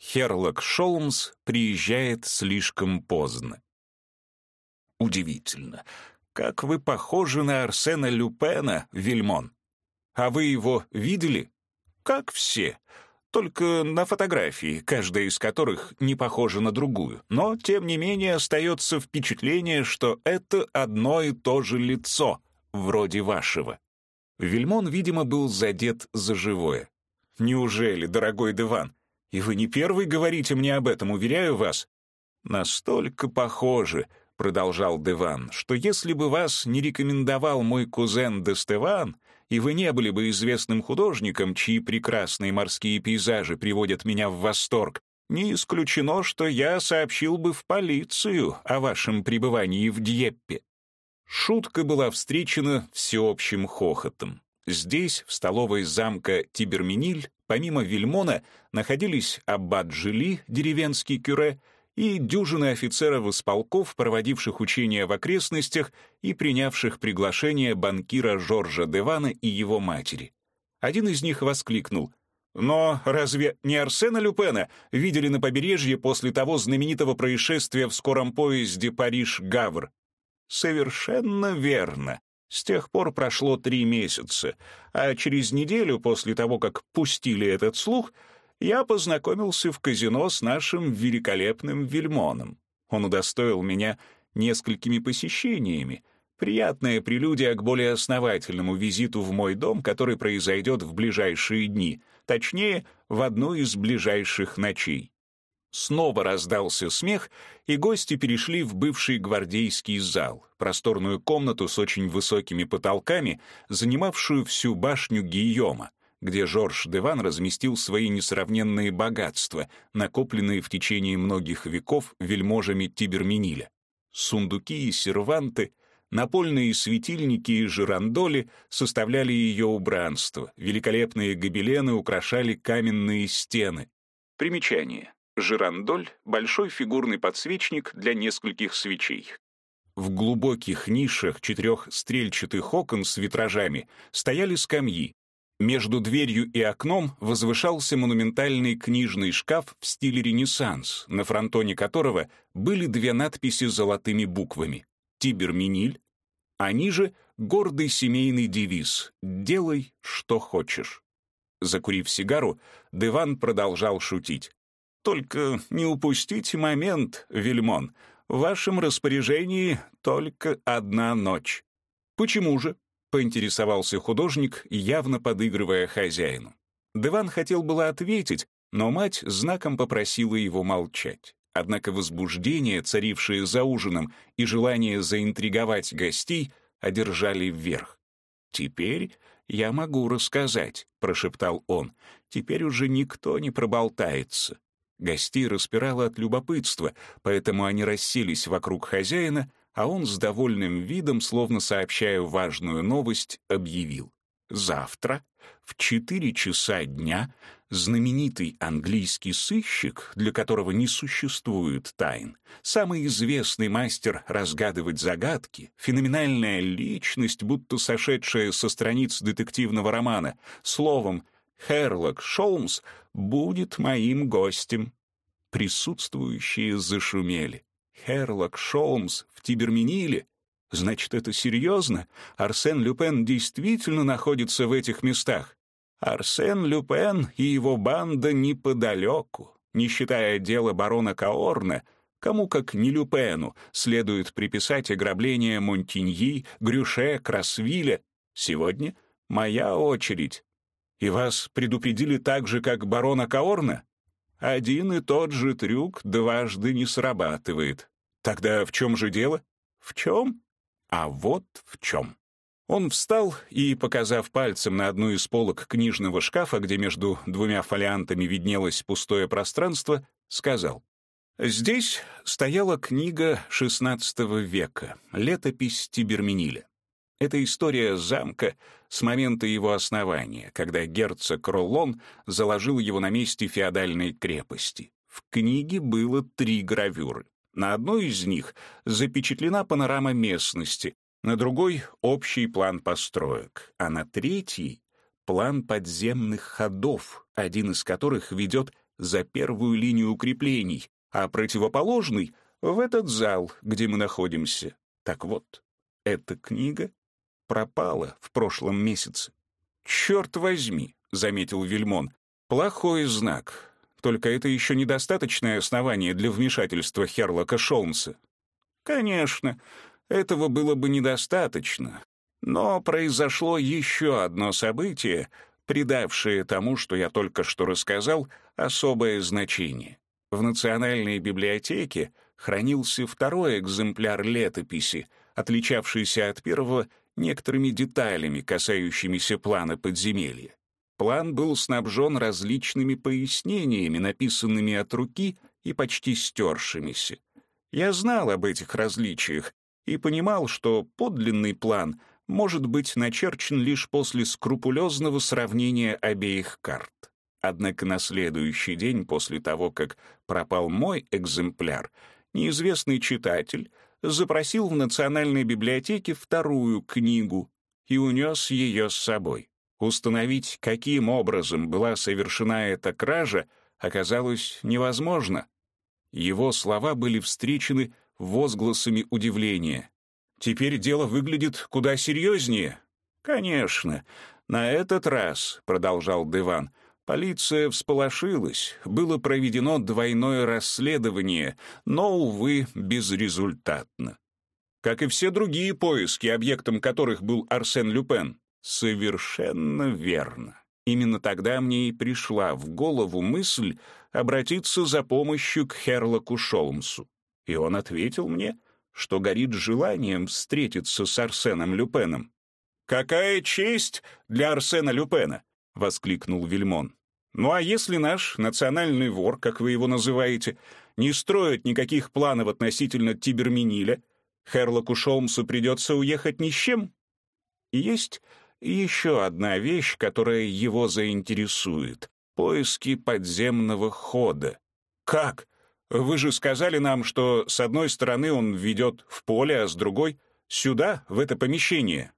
Херлок Шолмс приезжает слишком поздно. Удивительно, как вы похожи на Арсена Люпена, Вильмон. А вы его видели? Как все. Только на фотографии, каждая из которых не похожа на другую. Но, тем не менее, остается впечатление, что это одно и то же лицо, вроде вашего. Вильмон, видимо, был задет за живое. «Неужели, дорогой Деван? И вы не первый говорите мне об этом, уверяю вас?» «Настолько похожи», — продолжал Деван, «что если бы вас не рекомендовал мой кузен д'Эстеван, и вы не были бы известным художником, чьи прекрасные морские пейзажи приводят меня в восторг, не исключено, что я сообщил бы в полицию о вашем пребывании в Дьеппе». Шутка была встречена всеобщим хохотом. Здесь, в столовой замка Тибермениль, помимо Вельмона, находились аббат Жили, деревенский кюре, и дюжины офицеров из полков, проводивших учения в окрестностях и принявших приглашение банкира Жоржа Девана и его матери. Один из них воскликнул «Но разве не Арсена Люпена видели на побережье после того знаменитого происшествия в скором поезде Париж-Гавр?» Совершенно верно. С тех пор прошло три месяца, а через неделю после того, как пустили этот слух, я познакомился в казино с нашим великолепным Вильмоном. Он удостоил меня несколькими посещениями, приятная прелюдия к более основательному визиту в мой дом, который произойдет в ближайшие дни, точнее, в одну из ближайших ночей. Снова раздался смех, и гости перешли в бывший гвардейский зал, просторную комнату с очень высокими потолками, занимавшую всю башню Гийома, где Жорж Деван разместил свои несравненные богатства, накопленные в течение многих веков вельможами Тиберминиля. Сундуки и серванты, напольные светильники и жирандоли составляли ее убранство, великолепные гобелены украшали каменные стены. Примечание. Жирандоль — большой фигурный подсвечник для нескольких свечей. В глубоких нишах четырех стрельчатых окон с витражами стояли скамьи. Между дверью и окном возвышался монументальный книжный шкаф в стиле Ренессанс, на фронтоне которого были две надписи золотыми буквами «Тиберминиль», а ниже — гордый семейный девиз «Делай, что хочешь». Закурив сигару, Деван продолжал шутить. Только не упустите момент, Вильмон. В вашем распоряжении только одна ночь. Почему же? поинтересовался художник, явно подыгрывая хозяину. Деван хотел было ответить, но мать знаком попросила его молчать. Однако возбуждение, царившее за ужином, и желание заинтриговать гостей одержали вверх. «Теперь я могу рассказать», — прошептал он. «Теперь уже никто не проболтается. Гостей распирало от любопытства, поэтому они расселись вокруг хозяина, а он с довольным видом, словно сообщая важную новость, объявил. «Завтра в четыре часа дня знаменитый английский сыщик, для которого не существует тайн, самый известный мастер разгадывать загадки, феноменальная личность, будто сошедшая со страниц детективного романа, словом, Херлок Шолмс будет моим гостем». Присутствующие зашумели. Херлок Шолмс в Тиберминиле? Значит, это серьезно? Арсен Люпен действительно находится в этих местах? Арсен Люпен и его банда неподалеку. Не считая дела барона Каорна, кому как не Люпену следует приписать ограбление Монтиньи, Грюше, Красвиля. Сегодня моя очередь. И вас предупредили так же, как барона Каорна? Один и тот же трюк дважды не срабатывает. Тогда в чем же дело? В чем? А вот в чем. Он встал и, показав пальцем на одну из полок книжного шкафа, где между двумя фолиантами виднелось пустое пространство, сказал. Здесь стояла книга XVI века, летопись Тиберминиля. Это история замка с момента его основания, когда герцог Роллон заложил его на месте феодальной крепости. В книге было три гравюры. На одной из них запечатлена панорама местности, на другой — общий план построек, а на третьей — план подземных ходов, один из которых ведет за первую линию укреплений, а противоположный — в этот зал, где мы находимся. Так вот, эта книга пропала в прошлом месяце. «Черт возьми», — заметил Вильмон, — «плохой знак. Только это еще недостаточное основание для вмешательства Херлока Шолмса». «Конечно, этого было бы недостаточно. Но произошло еще одно событие, придавшее тому, что я только что рассказал, особое значение. В Национальной библиотеке хранился второй экземпляр летописи, отличавшийся от первого некоторыми деталями, касающимися плана подземелья. План был снабжен различными пояснениями, написанными от руки и почти стершимися. Я знал об этих различиях и понимал, что подлинный план может быть начерчен лишь после скрупулезного сравнения обеих карт. Однако на следующий день после того, как пропал мой экземпляр, неизвестный читатель запросил в Национальной библиотеке вторую книгу и унес ее с собой. Установить, каким образом была совершена эта кража, оказалось невозможно. Его слова были встречены возгласами удивления. «Теперь дело выглядит куда серьезнее». «Конечно. На этот раз», — продолжал Деван, — Полиция всполошилась, было проведено двойное расследование, но, увы, безрезультатно. Как и все другие поиски, объектом которых был Арсен Люпен. Совершенно верно. Именно тогда мне и пришла в голову мысль обратиться за помощью к Херлоку Шолмсу. И он ответил мне, что горит желанием встретиться с Арсеном Люпеном. «Какая честь для Арсена Люпена!» — воскликнул Вильмон. «Ну а если наш национальный вор, как вы его называете, не строит никаких планов относительно Тиберминиля, Херлоку Шолмсу придется уехать ни с чем?» Есть еще одна вещь, которая его заинтересует — поиски подземного хода. «Как? Вы же сказали нам, что с одной стороны он ведет в поле, а с другой — сюда, в это помещение».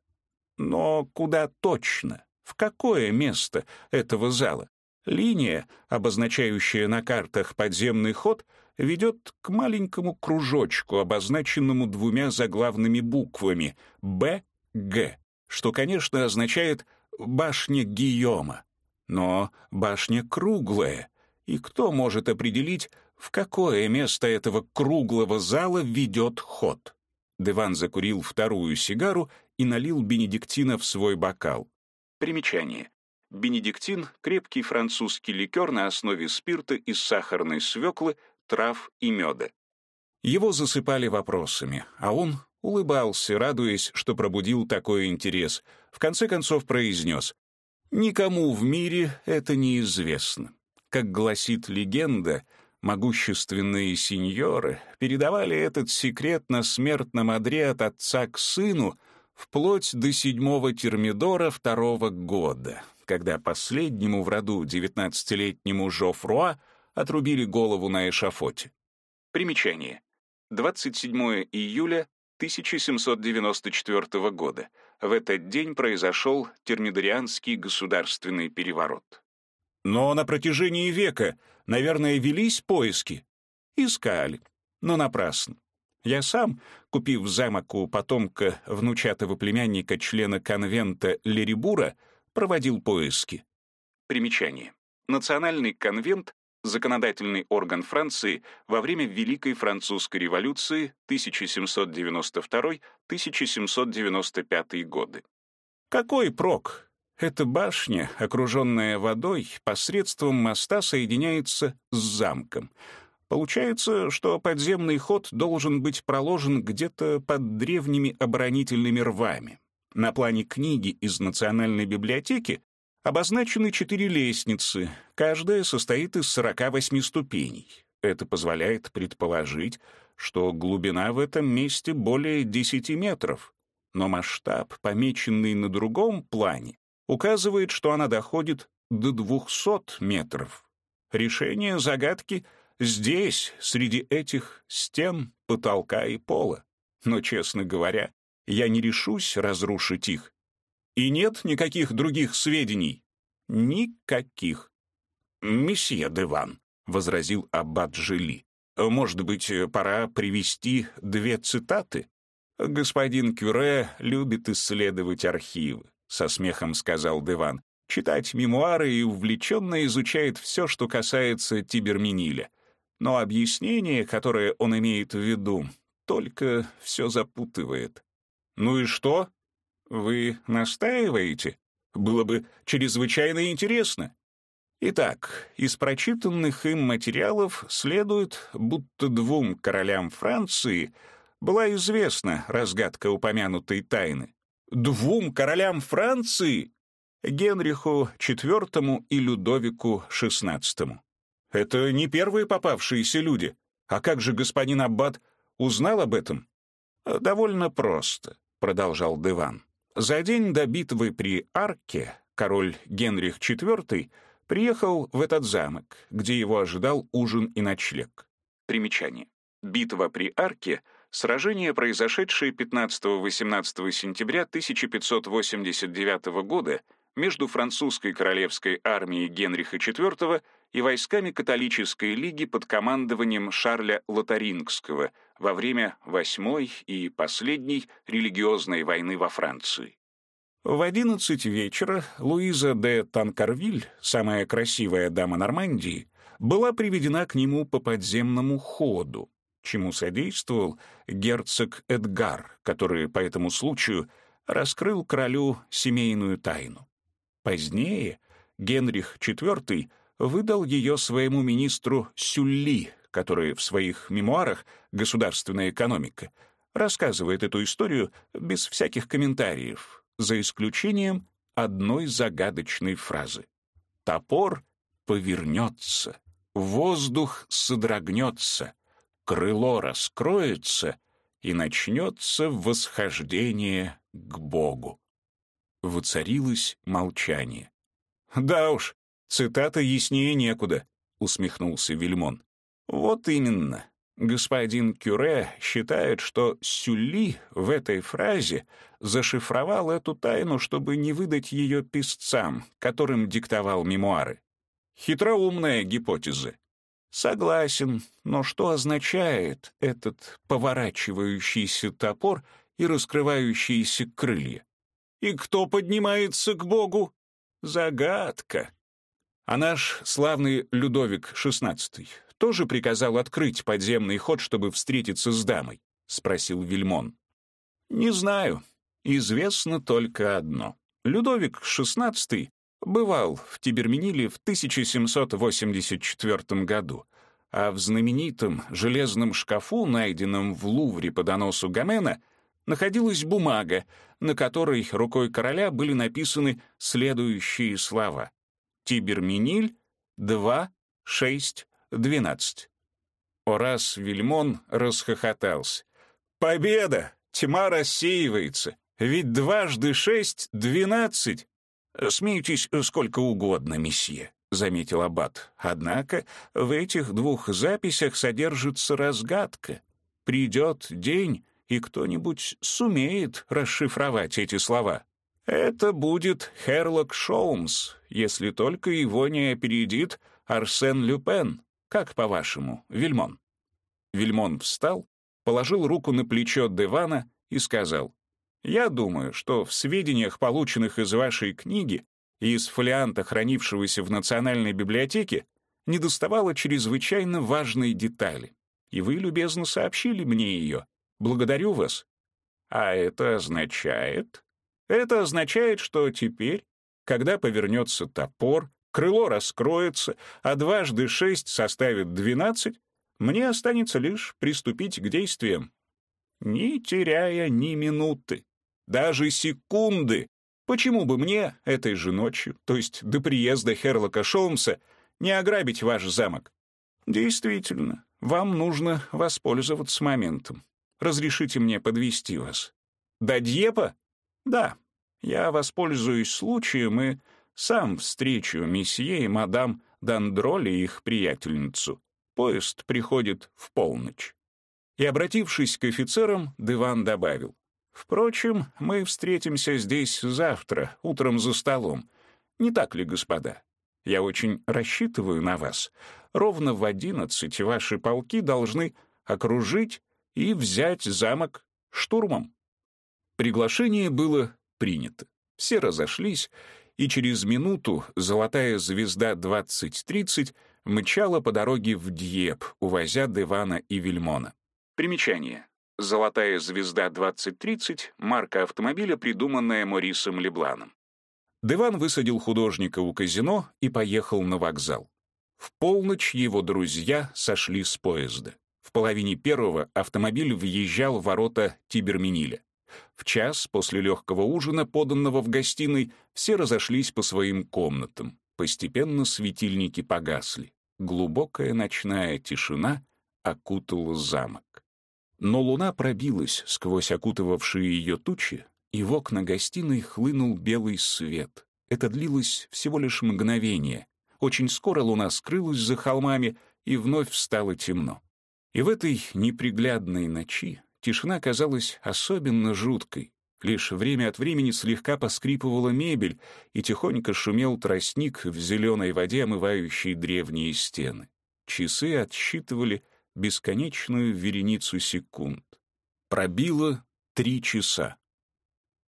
Но куда точно? В какое место этого зала? Линия, обозначающая на картах подземный ход, ведет к маленькому кружочку, обозначенному двумя заглавными буквами «Б-Г», что, конечно, означает «башня Гийома». Но башня круглая, и кто может определить, в какое место этого круглого зала ведет ход? Деван закурил вторую сигару и налил бенедиктина в свой бокал. Примечание. Бенедиктин — крепкий французский ликер на основе спирта из сахарной свеклы, трав и меда. Его засыпали вопросами, а он улыбался, радуясь, что пробудил такой интерес. В конце концов произнес «Никому в мире это неизвестно. Как гласит легенда, могущественные сеньоры передавали этот секрет на смертном одре от отца к сыну — вплоть до седьмого термидора второго года, когда последнему в роду девятнадцатилетнему Жофруа отрубили голову на эшафоте. Примечание. 27 июля 1794 года. В этот день произошел термидорианский государственный переворот. Но на протяжении века, наверное, велись поиски. Искали, но напрасно. Я сам, купив замок у потомка внучатого племянника члена конвента Лерибура, проводил поиски. Примечание. Национальный конвент — законодательный орган Франции во время Великой Французской революции 1792-1795 годы. Какой прок? Эта башня, окруженная водой, посредством моста соединяется с замком — Получается, что подземный ход должен быть проложен где-то под древними оборонительными рвами. На плане книги из Национальной библиотеки обозначены четыре лестницы, каждая состоит из 48 ступеней. Это позволяет предположить, что глубина в этом месте более 10 метров. Но масштаб, помеченный на другом плане, указывает, что она доходит до 200 метров. Решение загадки — Здесь, среди этих стен, потолка и пола. Но, честно говоря, я не решусь разрушить их. И нет никаких других сведений? Никаких. Месье Деван, — возразил аббат Жили. «Может быть, пора привести две цитаты?» «Господин Кюре любит исследовать архивы», — со смехом сказал Деван. «Читать мемуары и увлеченно изучает все, что касается Тиберминиля. Но объяснение, которое он имеет в виду, только все запутывает». «Ну и что? Вы настаиваете? Было бы чрезвычайно интересно». Итак, из прочитанных им материалов следует, будто двум королям Франции была известна разгадка упомянутой тайны. Двум королям Франции? Генриху IV и Людовику XVI. Это не первые попавшиеся люди. А как же господин Аббат узнал об этом? Довольно просто, продолжал Деван. За день до битвы при Арке король Генрих IV приехал в этот замок, где его ожидал ужин и ночлег. Примечание. Битва при Арке — сражение, произошедшее 15-18 сентября 1589 года между французской королевской армией Генриха IV и войсками католической лиги под командованием Шарля Лотарингского во время Восьмой и последней религиозной войны во Франции. В одиннадцать вечера Луиза де Танкарвиль, самая красивая дама Нормандии, была приведена к нему по подземному ходу, чему содействовал герцог Эдгар, который по этому случаю раскрыл королю семейную тайну. Позднее Генрих IV выдал ее своему министру Сюлли, который в своих мемуарах «Государственная экономика» рассказывает эту историю без всяких комментариев, за исключением одной загадочной фразы. «Топор повернется, воздух содрогнется, крыло раскроется, и начнется восхождение к Богу». Воцарилось молчание. «Да уж, цитата яснее некуда», — усмехнулся Вильмон. «Вот именно. Господин Кюре считает, что Сюли в этой фразе зашифровал эту тайну, чтобы не выдать ее писцам, которым диктовал мемуары. Хитроумная гипотеза. Согласен, но что означает этот поворачивающийся топор и раскрывающиеся крылья? И кто поднимается к Богу? Загадка. А наш славный Людовик XVI тоже приказал открыть подземный ход, чтобы встретиться с дамой?» — спросил Вильмон. «Не знаю. Известно только одно. Людовик XVI бывал в Тиберминиле в 1784 году, а в знаменитом железном шкафу, найденном в Лувре по доносу Гомена, находилась бумага, на которой рукой короля были написаны следующие слова. «Тиберминиль 2, 6, Двенадцать. Орас Вильмон расхохотался. «Победа! Тьма рассеивается! Ведь дважды шесть — двенадцать!» «Смейтесь сколько угодно, месье», — заметил Аббат. «Однако в этих двух записях содержится разгадка. Придет день, и кто-нибудь сумеет расшифровать эти слова. Это будет Херлок Шоумс, если только его не опередит Арсен Люпен». Как по-вашему, Вильмон?» Вильмон встал, положил руку на плечо Девана и сказал, «Я думаю, что в сведениях, полученных из вашей книги и из фолианта, хранившегося в Национальной библиотеке, недоставало чрезвычайно важной детали, и вы любезно сообщили мне ее. Благодарю вас». «А это означает?» «Это означает, что теперь, когда повернется топор, крыло раскроется, а дважды шесть составит двенадцать, мне останется лишь приступить к действиям, не теряя ни минуты, даже секунды. Почему бы мне этой же ночью, то есть до приезда Херлока Шолмса, не ограбить ваш замок? Действительно, вам нужно воспользоваться моментом. Разрешите мне подвести вас. До Дьепа? Да. Я воспользуюсь случаем и сам встречу месье и мадам Дандроли и их приятельницу. Поезд приходит в полночь. И, обратившись к офицерам, Диван добавил. «Впрочем, мы встретимся здесь завтра, утром за столом. Не так ли, господа? Я очень рассчитываю на вас. Ровно в одиннадцать ваши полки должны окружить и взять замок штурмом». Приглашение было принято. Все разошлись, и через минуту золотая звезда 2030 мчала по дороге в Дьеп, увозя Девана и Вильмона. Примечание. «Золотая звезда 2030» — марка автомобиля, придуманная Морисом Лебланом. Деван высадил художника у казино и поехал на вокзал. В полночь его друзья сошли с поезда. В половине первого автомобиль въезжал в ворота Тиберминиля. В час после легкого ужина, поданного в гостиной, все разошлись по своим комнатам. Постепенно светильники погасли. Глубокая ночная тишина окутала замок. Но луна пробилась сквозь окутывавшие ее тучи, и в окна гостиной хлынул белый свет. Это длилось всего лишь мгновение. Очень скоро луна скрылась за холмами, и вновь стало темно. И в этой неприглядной ночи тишина казалась особенно жуткой. Лишь время от времени слегка поскрипывала мебель, и тихонько шумел тростник в зеленой воде, омывающей древние стены. Часы отсчитывали бесконечную вереницу секунд. Пробило три часа.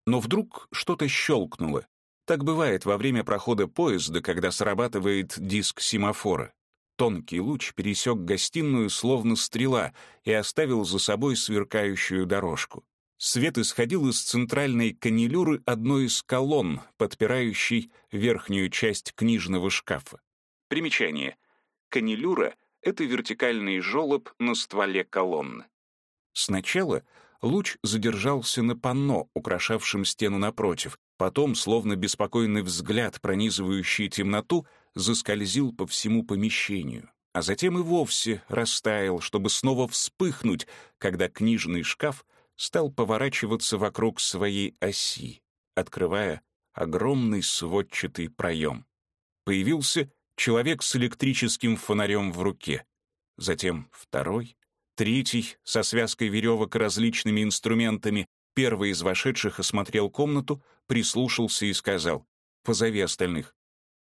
Но вдруг что-то щелкнуло. Так бывает во время прохода поезда, когда срабатывает диск семафора. Тонкий луч пересек гостиную, словно стрела, и оставил за собой сверкающую дорожку. Свет исходил из центральной канилюры одной из колонн, подпирающей верхнюю часть книжного шкафа. Примечание. Канилюра — это вертикальный желоб на стволе колонны. Сначала луч задержался на панно, украшавшем стену напротив, потом, словно беспокойный взгляд, пронизывающий темноту, заскользил по всему помещению, а затем и вовсе растаял, чтобы снова вспыхнуть, когда книжный шкаф стал поворачиваться вокруг своей оси, открывая огромный сводчатый проем. Появился человек с электрическим фонарем в руке, затем второй, третий со связкой веревок различными инструментами. Первый из вошедших осмотрел комнату, прислушался и сказал «Позови остальных».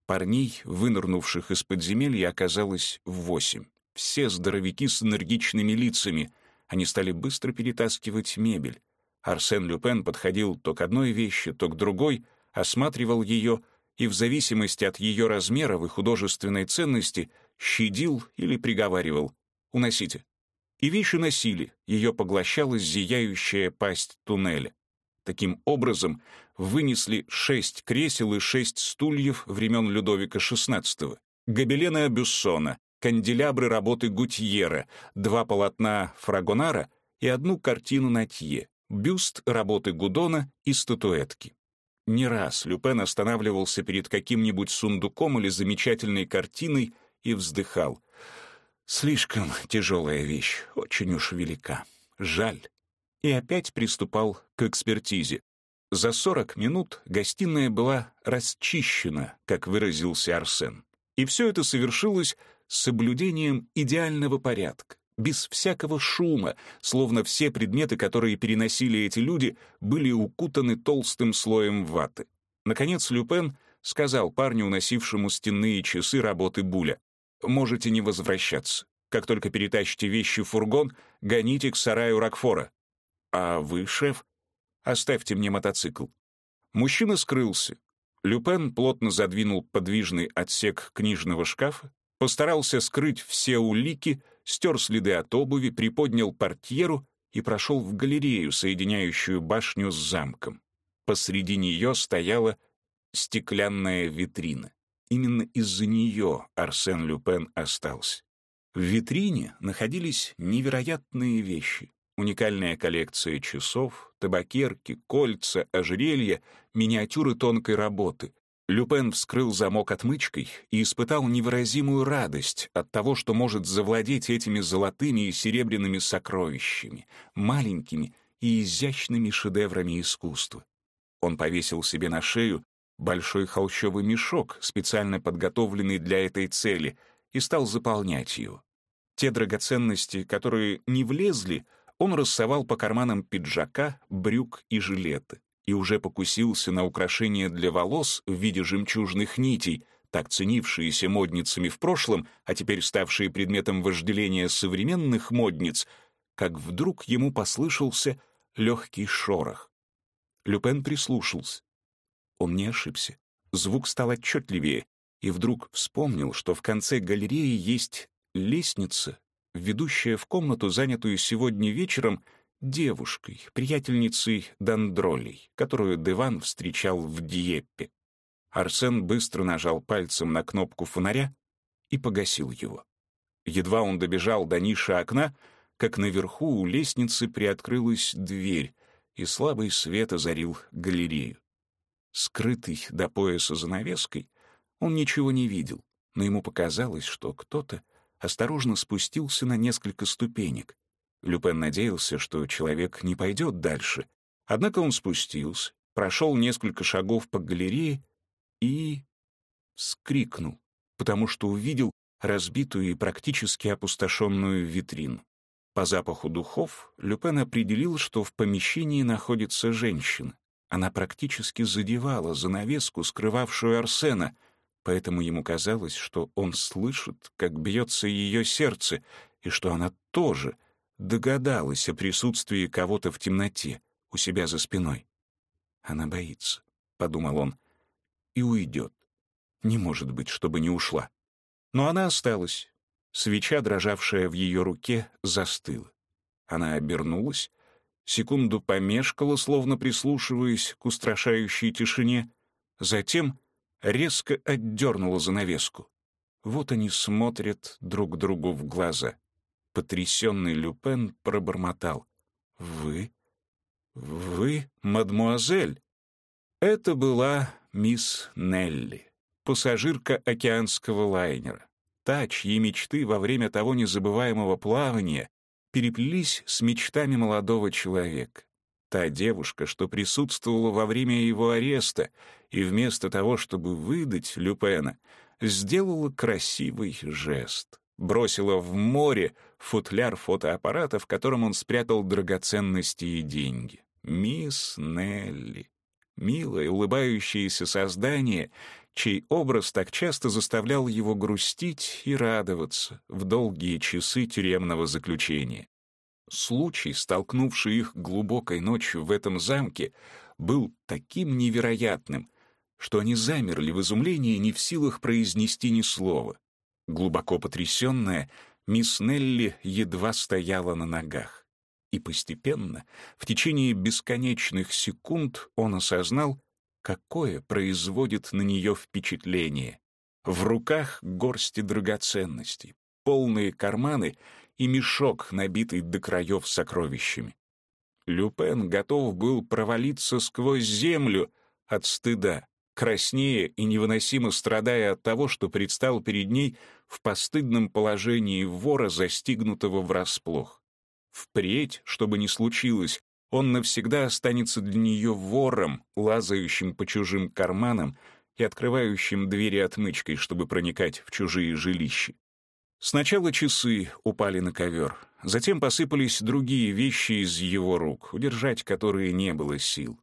Парней, вынырнувших из подземелья, оказалось восемь. Все здоровяки с энергичными лицами. Они стали быстро перетаскивать мебель. Арсен Люпен подходил то к одной вещи, то к другой, осматривал ее — и в зависимости от ее размера и художественной ценности щадил или приговаривал «уносите». И вещи носили, ее поглощала зияющая пасть туннеля. Таким образом, вынесли шесть кресел и шесть стульев времен Людовика XVI, гобелены Бюссона, канделябры работы Гутьера, два полотна Фрагонара и одну картину Натье, бюст работы Гудона и статуэтки. Не раз Люпен останавливался перед каким-нибудь сундуком или замечательной картиной и вздыхал. «Слишком тяжелая вещь, очень уж велика. Жаль». И опять приступал к экспертизе. За сорок минут гостиная была расчищена, как выразился Арсен. И все это совершилось с соблюдением идеального порядка без всякого шума, словно все предметы, которые переносили эти люди, были укутаны толстым слоем ваты. Наконец Люпен сказал парню, уносившему стенные часы работы Буля, «Можете не возвращаться. Как только перетащите вещи в фургон, гоните к сараю Рокфора». «А вы, шеф?» «Оставьте мне мотоцикл». Мужчина скрылся. Люпен плотно задвинул подвижный отсек книжного шкафа, постарался скрыть все улики — стер следы от обуви, приподнял портьеру и прошел в галерею, соединяющую башню с замком. Посреди нее стояла стеклянная витрина. Именно из-за нее Арсен Люпен остался. В витрине находились невероятные вещи. Уникальная коллекция часов, табакерки, кольца, ожерелья, миниатюры тонкой работы, Люпен вскрыл замок отмычкой и испытал невыразимую радость от того, что может завладеть этими золотыми и серебряными сокровищами, маленькими и изящными шедеврами искусства. Он повесил себе на шею большой холщовый мешок, специально подготовленный для этой цели, и стал заполнять его. Те драгоценности, которые не влезли, он рассовал по карманам пиджака, брюк и жилета и уже покусился на украшение для волос в виде жемчужных нитей, так ценившиеся модницами в прошлом, а теперь ставшие предметом вожделения современных модниц, как вдруг ему послышался легкий шорох. Люпен прислушался. Он не ошибся. Звук стал отчетливее, и вдруг вспомнил, что в конце галереи есть лестница, ведущая в комнату, занятую сегодня вечером девушкой, приятельницей Дандролей, которую Деван встречал в Диеппе. Арсен быстро нажал пальцем на кнопку фонаря и погасил его. Едва он добежал до ниши окна, как наверху у лестницы приоткрылась дверь, и слабый свет озарил галерею. Скрытый до пояса занавеской, он ничего не видел, но ему показалось, что кто-то осторожно спустился на несколько ступенек. Люпен надеялся, что человек не пойдет дальше. Однако он спустился, прошел несколько шагов по галерее и... вскрикнул, потому что увидел разбитую и практически опустошенную витрину. По запаху духов Люпен определил, что в помещении находится женщина. Она практически задевала занавеску, скрывавшую Арсена, поэтому ему казалось, что он слышит, как бьется ее сердце, и что она тоже догадалась о присутствии кого-то в темноте у себя за спиной. «Она боится», — подумал он, — «и уйдет. Не может быть, чтобы не ушла». Но она осталась. Свеча, дрожавшая в ее руке, застыла. Она обернулась, секунду помешкала, словно прислушиваясь к устрашающей тишине, затем резко отдернула занавеску. Вот они смотрят друг другу в глаза. Потрясенный Люпен пробормотал. «Вы? Вы, мадмуазель?» Это была мисс Нелли, пассажирка океанского лайнера. Та, чьи мечты во время того незабываемого плавания переплелись с мечтами молодого человека. Та девушка, что присутствовала во время его ареста и вместо того, чтобы выдать Люпена, сделала красивый жест. Бросила в море футляр фотоаппарата, в котором он спрятал драгоценности и деньги. Мисс Нелли. Милое, улыбающееся создание, чей образ так часто заставлял его грустить и радоваться в долгие часы тюремного заключения. Случай, столкнувший их глубокой ночью в этом замке, был таким невероятным, что они замерли в изумлении, не в силах произнести ни слова. Глубоко потрясенная, мисс Нелли едва стояла на ногах. И постепенно, в течение бесконечных секунд, он осознал, какое производит на нее впечатление. В руках горсти драгоценностей, полные карманы и мешок, набитый до краев сокровищами. Люпен готов был провалиться сквозь землю от стыда, краснея и невыносимо страдая от того, что предстал перед ней в постыдном положении вора, застигнутого врасплох. Впредь, что бы ни случилось, он навсегда останется для нее вором, лазающим по чужим карманам и открывающим двери отмычкой, чтобы проникать в чужие жилища. Сначала часы упали на ковер, затем посыпались другие вещи из его рук, удержать которые не было сил.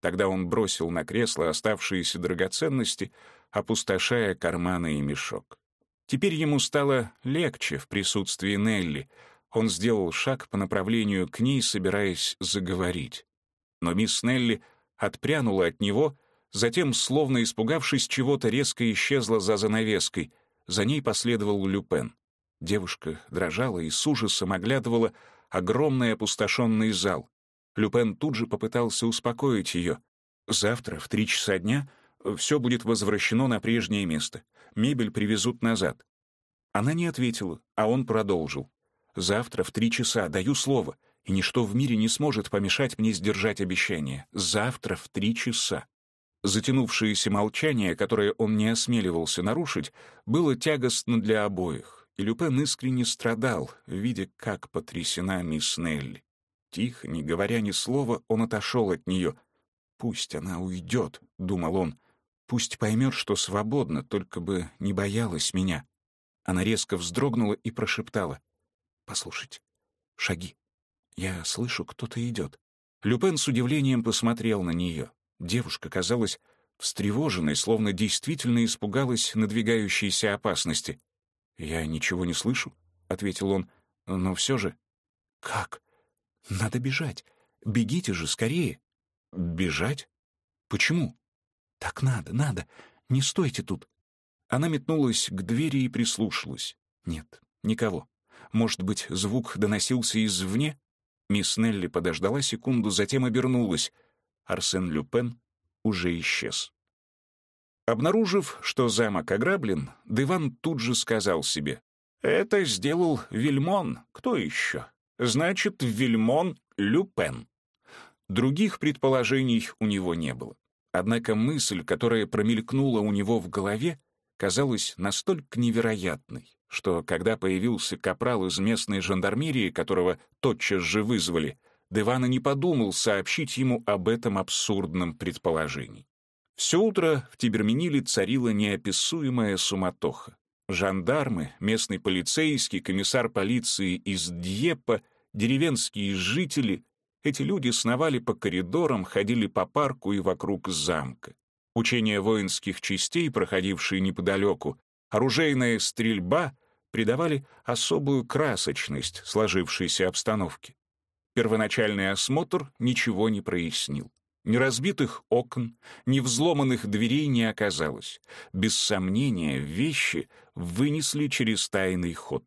Тогда он бросил на кресло оставшиеся драгоценности, опустошая карманы и мешок. Теперь ему стало легче в присутствии Нелли. Он сделал шаг по направлению к ней, собираясь заговорить. Но мисс Нелли отпрянула от него, затем, словно испугавшись чего-то, резко исчезла за занавеской — за ней последовал Люпен. Девушка дрожала и с ужасом оглядывала огромный опустошенный зал. Люпен тут же попытался успокоить ее. «Завтра в три часа дня все будет возвращено на прежнее место. Мебель привезут назад». Она не ответила, а он продолжил. «Завтра в три часа, даю слово, и ничто в мире не сможет помешать мне сдержать обещание. Завтра в три часа». Затянувшееся молчание, которое он не осмеливался нарушить, было тягостно для обоих, и Люпен искренне страдал, видя, как потрясена мисс Нелли. Тихо, не говоря ни слова, он отошел от нее. «Пусть она уйдет», — думал он, — «пусть поймет, что свободна, только бы не боялась меня». Она резко вздрогнула и прошептала. «Послушайте, шаги. Я слышу, кто-то идет». Люпен с удивлением посмотрел на нее. Девушка, казалось, встревоженной, словно действительно испугалась надвигающейся опасности. «Я ничего не слышу», — ответил он, — «но все же...» «Как? Надо бежать. Бегите же скорее». «Бежать? Почему?» «Так надо, надо. Не стойте тут». Она метнулась к двери и прислушалась. Нет, никого. Может быть, звук доносился извне? Мисс Нелли подождала секунду, затем обернулась. Арсен Люпен уже исчез. Обнаружив, что замок ограблен, Диван тут же сказал себе, «Это сделал Вильмон, кто еще? Значит, Вильмон Люпен». Других предположений у него не было. Однако мысль, которая промелькнула у него в голове, казалась настолько невероятной, что, когда появился капрал из местной жандармерии, которого тотчас же вызвали, Девана не подумал сообщить ему об этом абсурдном предположении. Все утро в Тибермениле царила неописуемая суматоха. Жандармы, местный полицейский, комиссар полиции из Дьеппа, деревенские жители — эти люди сновали по коридорам, ходили по парку и вокруг замка. Учения воинских частей, проходившие неподалеку, оружейная стрельба придавали особую красочность сложившейся обстановке. Первоначальный осмотр ничего не прояснил. Ни разбитых окон, ни взломанных дверей не оказалось. Без сомнения, вещи вынесли через тайный ход.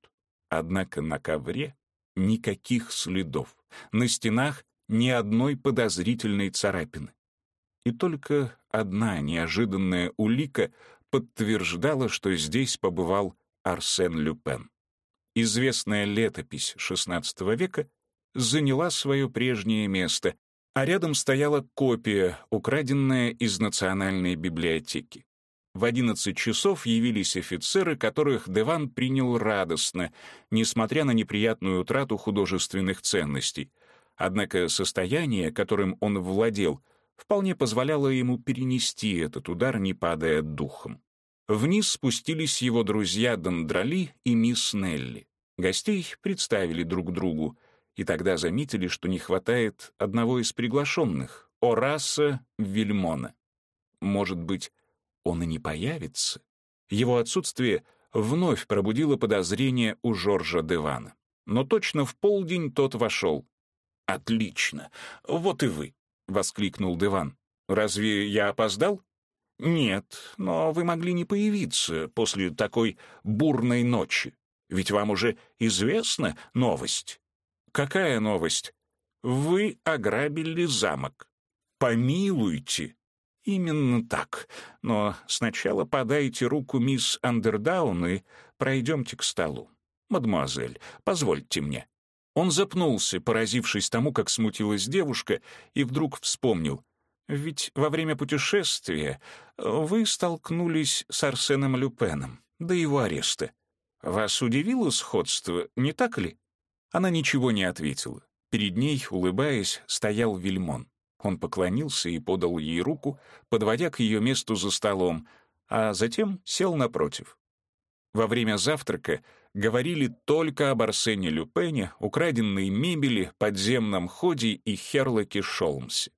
Однако на ковре никаких следов. На стенах ни одной подозрительной царапины. И только одна неожиданная улика подтверждала, что здесь побывал Арсен Люпен. Известная летопись XVI века заняла свое прежнее место, а рядом стояла копия, украденная из Национальной библиотеки. В 11 часов явились офицеры, которых Деван принял радостно, несмотря на неприятную утрату художественных ценностей. Однако состояние, которым он владел, вполне позволяло ему перенести этот удар, не падая духом. Вниз спустились его друзья Дондрали и мисс Нелли. Гостей представили друг другу, и тогда заметили, что не хватает одного из приглашенных — Ораса Вильмона. Может быть, он и не появится? Его отсутствие вновь пробудило подозрение у Жоржа Девана. Но точно в полдень тот вошел. «Отлично! Вот и вы!» — воскликнул Деван. «Разве я опоздал?» «Нет, но вы могли не появиться после такой бурной ночи. Ведь вам уже известна новость». «Какая новость?» «Вы ограбили замок». «Помилуйте». «Именно так. Но сначала подайте руку мисс Андердаун и пройдемте к столу. Мадемуазель, позвольте мне». Он запнулся, поразившись тому, как смутилась девушка, и вдруг вспомнил. «Ведь во время путешествия вы столкнулись с Арсеном Люпеном до его ареста. Вас удивило сходство, не так ли?» Она ничего не ответила. Перед ней, улыбаясь, стоял Вильмон. Он поклонился и подал ей руку, подводя к ее месту за столом, а затем сел напротив. Во время завтрака говорили только об Арсене Люпене, украденной мебели, подземном ходе и Херлоке Шолмсе.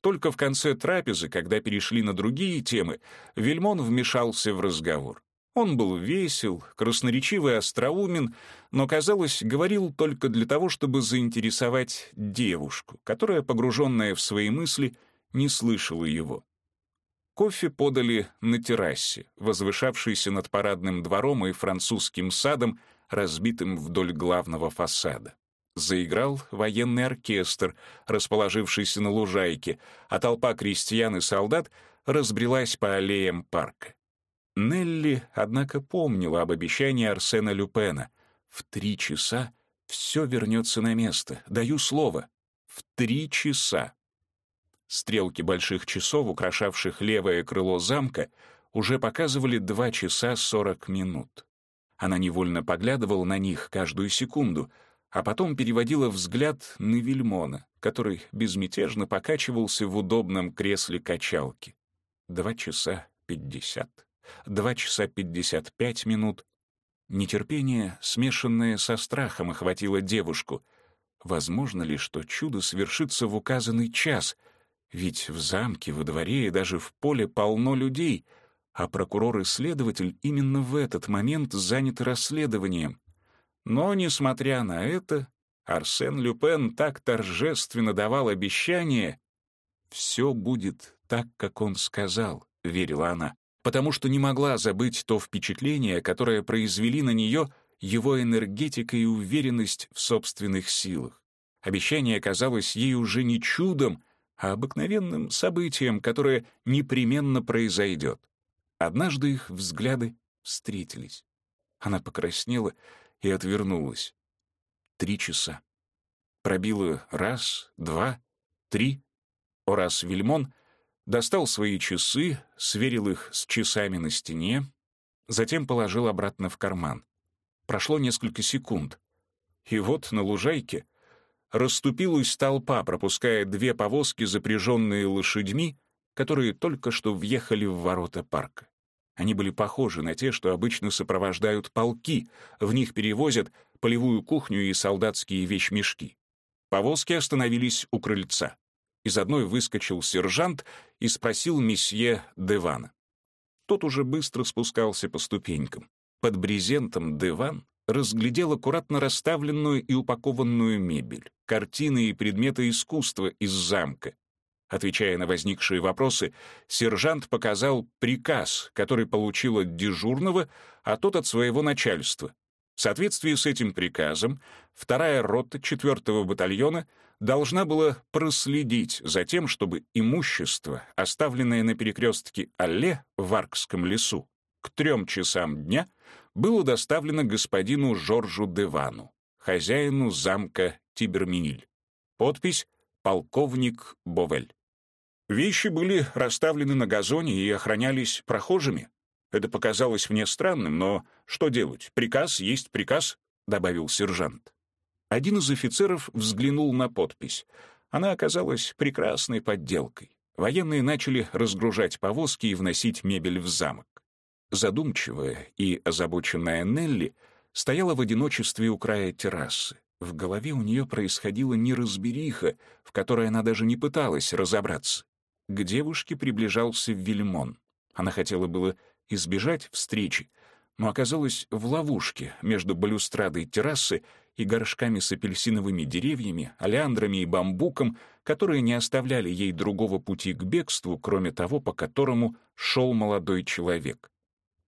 Только в конце трапезы, когда перешли на другие темы, Вильмон вмешался в разговор. Он был весел, красноречивый, остроумен, но, казалось, говорил только для того, чтобы заинтересовать девушку, которая, погруженная в свои мысли, не слышала его. Кофе подали на террасе, возвышавшейся над парадным двором и французским садом, разбитым вдоль главного фасада. Заиграл военный оркестр, расположившийся на лужайке, а толпа крестьян и солдат разбрелась по аллеям парка. Нелли, однако, помнила об обещании Арсена Люпена. В три часа все вернется на место, даю слово. В три часа. Стрелки больших часов, украшавших левое крыло замка, уже показывали два часа сорок минут. Она невольно поглядывала на них каждую секунду, а потом переводила взгляд на Вильмона, который безмятежно покачивался в удобном кресле качалки. Два часа пятьдесят. 2 часа 55 минут. Нетерпение, смешанное со страхом, охватило девушку. Возможно ли, что чудо свершится в указанный час? Ведь в замке, во дворе и даже в поле полно людей, а прокурор и следователь именно в этот момент заняты расследованием. Но, несмотря на это, Арсен Люпен так торжественно давал обещание, «Все будет так, как он сказал», — верила она, потому что не могла забыть то впечатление, которое произвели на нее его энергетика и уверенность в собственных силах. Обещание казалось ей уже не чудом, а обыкновенным событием, которое непременно произойдет. Однажды их взгляды встретились. Она покраснела и отвернулась. Три часа. Пробило раз, два, три. Орас Вильмон достал свои часы, сверил их с часами на стене, затем положил обратно в карман. Прошло несколько секунд. И вот на лужайке расступилась толпа, пропуская две повозки, запряженные лошадьми, которые только что въехали в ворота парка. Они были похожи на те, что обычно сопровождают полки, в них перевозят полевую кухню и солдатские вещмешки. Повозки остановились у крыльца. Из одной выскочил сержант и спросил месье Девана. Тот уже быстро спускался по ступенькам. Под брезентом Деван разглядел аккуратно расставленную и упакованную мебель, картины и предметы искусства из замка. Отвечая на возникшие вопросы, сержант показал приказ, который получил от дежурного, а тот от своего начальства. В соответствии с этим приказом, вторая рота 4-го батальона должна была проследить за тем, чтобы имущество, оставленное на перекрестке Алле в Аркском лесу, к трем часам дня было доставлено господину Жоржу Девану, хозяину замка Тиберминиль. Подпись «Полковник Бовель». Вещи были расставлены на газоне и охранялись прохожими. Это показалось мне странным, но что делать? Приказ есть приказ, — добавил сержант. Один из офицеров взглянул на подпись. Она оказалась прекрасной подделкой. Военные начали разгружать повозки и вносить мебель в замок. Задумчивая и озабоченная Нелли стояла в одиночестве у края террасы. В голове у нее происходила неразбериха, в которой она даже не пыталась разобраться. К девушке приближался Вильмон. Она хотела было избежать встречи, но оказалась в ловушке между балюстрадой террасы и горшками с апельсиновыми деревьями, олеандрами и бамбуком, которые не оставляли ей другого пути к бегству, кроме того, по которому шел молодой человек.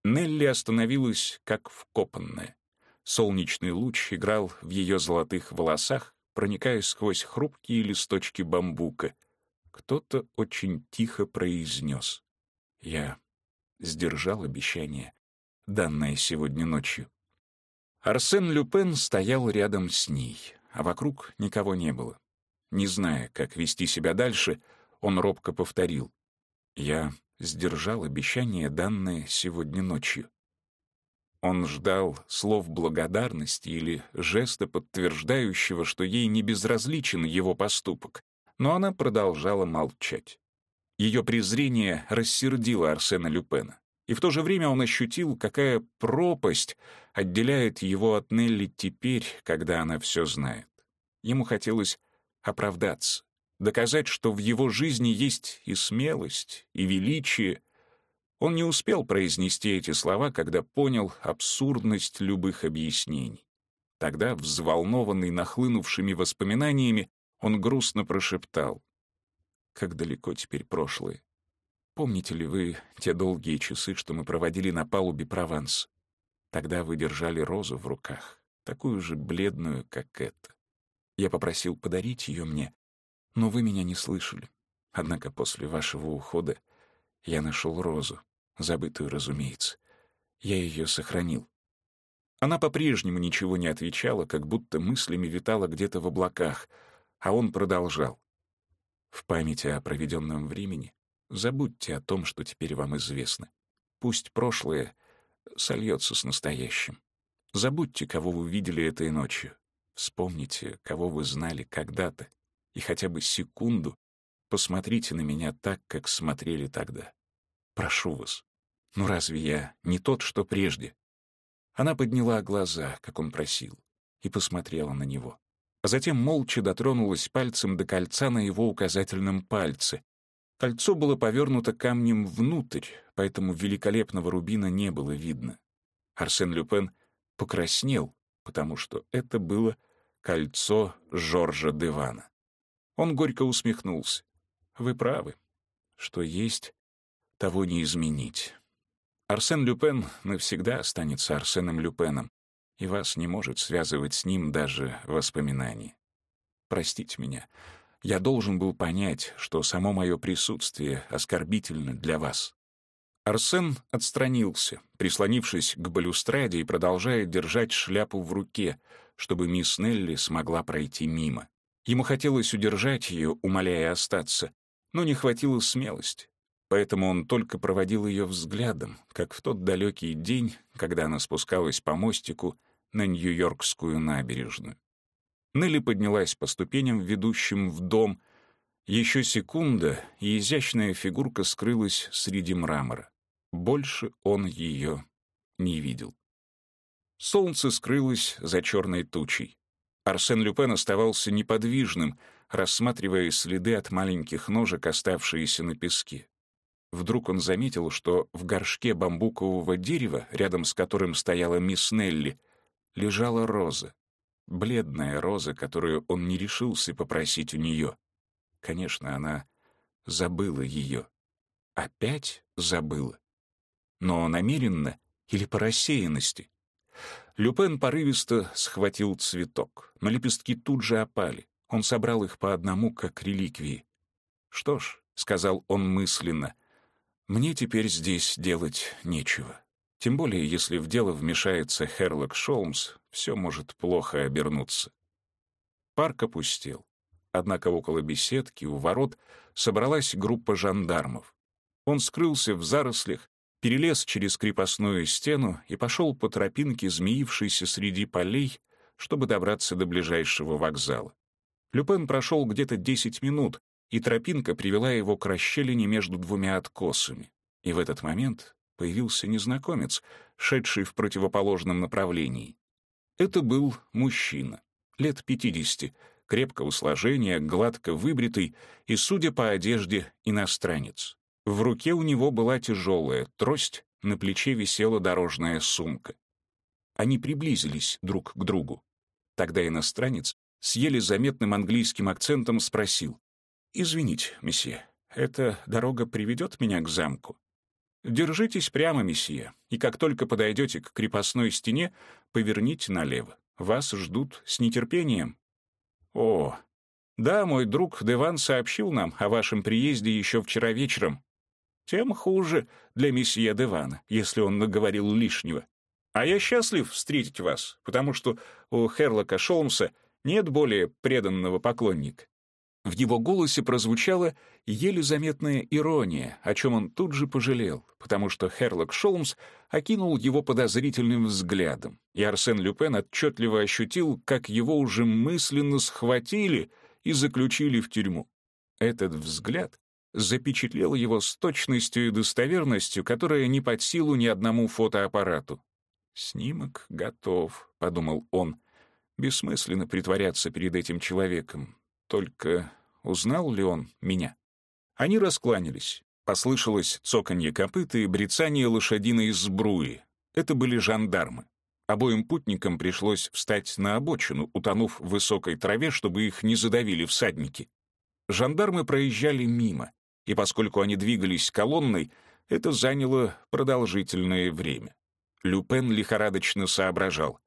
Нелли остановилась, как вкопанная. Солнечный луч играл в ее золотых волосах, проникая сквозь хрупкие листочки бамбука. Кто-то очень тихо произнес. Я сдержал обещание, данное сегодня ночью. Арсен Люпен стоял рядом с ней, а вокруг никого не было. Не зная, как вести себя дальше, он робко повторил. «Я сдержал обещание, данное сегодня ночью. Он ждал слов благодарности или жеста, подтверждающего, что ей не безразличен его поступок, но она продолжала молчать. Ее презрение рассердило Арсена Люпена, и в то же время он ощутил, какая пропасть отделяет его от Нелли теперь, когда она все знает. Ему хотелось оправдаться, доказать, что в его жизни есть и смелость, и величие. Он не успел произнести эти слова, когда понял абсурдность любых объяснений. Тогда, взволнованный нахлынувшими воспоминаниями, он грустно прошептал. «Как далеко теперь прошлое? Помните ли вы те долгие часы, что мы проводили на палубе Прованс? Тогда вы держали розу в руках, такую же бледную, как эта. Я попросил подарить ее мне, но вы меня не слышали. Однако после вашего ухода я нашел розу, забытую, разумеется. Я ее сохранил. Она по-прежнему ничего не отвечала, как будто мыслями витала где-то в облаках, а он продолжал. В памяти о проведенном времени забудьте о том, что теперь вам известно. Пусть прошлое сольется с настоящим. Забудьте, кого вы видели этой ночью. Вспомните, кого вы знали когда-то и хотя бы секунду посмотрите на меня так, как смотрели тогда. Прошу вас. Ну разве я не тот, что прежде? Она подняла глаза, как он просил, и посмотрела на него. А затем молча дотронулась пальцем до кольца на его указательном пальце, Кольцо было повернуто камнем внутрь, поэтому великолепного рубина не было видно. Арсен Люпен покраснел, потому что это было кольцо Жоржа Девана. Он горько усмехнулся. «Вы правы. Что есть, того не изменить. Арсен Люпен навсегда останется Арсеном Люпеном, и вас не может связывать с ним даже воспоминание. Простите меня, я должен был понять, что само мое присутствие оскорбительно для вас. Арсен отстранился, прислонившись к балюстраде и продолжая держать шляпу в руке, чтобы мисс Нелли смогла пройти мимо. Ему хотелось удержать ее, умоляя остаться, но не хватило смелости. Поэтому он только проводил ее взглядом, как в тот далекий день, когда она спускалась по мостику на Нью-Йоркскую набережную. Нелли поднялась по ступеням, ведущим в дом. Еще секунда, и изящная фигурка скрылась среди мрамора. Больше он ее не видел. Солнце скрылось за черной тучей. Арсен Люпен оставался неподвижным, рассматривая следы от маленьких ножек, оставшиеся на песке. Вдруг он заметил, что в горшке бамбукового дерева, рядом с которым стояла мисс Нелли, лежала роза. Бледная роза, которую он не решился попросить у нее. Конечно, она забыла ее. Опять забыла. Но намеренно или по рассеянности? Люпен порывисто схватил цветок, но лепестки тут же опали. Он собрал их по одному, как реликвии. «Что ж», — сказал он мысленно, — «мне теперь здесь делать нечего». Тем более, если в дело вмешается Херлок Шолмс, все может плохо обернуться. Парк опустел. Однако около беседки, у ворот, собралась группа жандармов. Он скрылся в зарослях, перелез через крепостную стену и пошел по тропинке, змеившейся среди полей, чтобы добраться до ближайшего вокзала. Люпен прошел где-то десять минут, и тропинка привела его к расщелине между двумя откосами. И в этот момент появился незнакомец, шедший в противоположном направлении. Это был мужчина, лет пятидесяти, крепкого сложения, гладко выбритый и, судя по одежде, иностранец. В руке у него была тяжелая трость, на плече висела дорожная сумка. Они приблизились друг к другу. Тогда иностранец с еле заметным английским акцентом спросил. «Извините, месье, эта дорога приведет меня к замку?» Держитесь прямо, месье, и как только подойдете к крепостной стене, поверните налево. Вас ждут с нетерпением. О, да, мой друг Деван сообщил нам о вашем приезде еще вчера вечером. Тем хуже для месье Девана, если он наговорил лишнего. А я счастлив встретить вас, потому что у Херлока Шолмса нет более преданного поклонника. В его голосе прозвучала еле заметная ирония, о чем он тут же пожалел, потому что Херлок Шолмс окинул его подозрительным взглядом, и Арсен Люпен отчетливо ощутил, как его уже мысленно схватили и заключили в тюрьму. Этот взгляд запечатлел его с точностью и достоверностью, которая не под силу ни одному фотоаппарату. «Снимок готов», — подумал он. «Бессмысленно притворяться перед этим человеком. Только узнал ли он меня? Они раскланялись. Послышалось цоканье копыт и брецание лошадиной сбруи. Это были жандармы. Обоим путникам пришлось встать на обочину, утонув в высокой траве, чтобы их не задавили всадники. Жандармы проезжали мимо, и поскольку они двигались колонной, это заняло продолжительное время. Люпен лихорадочно соображал.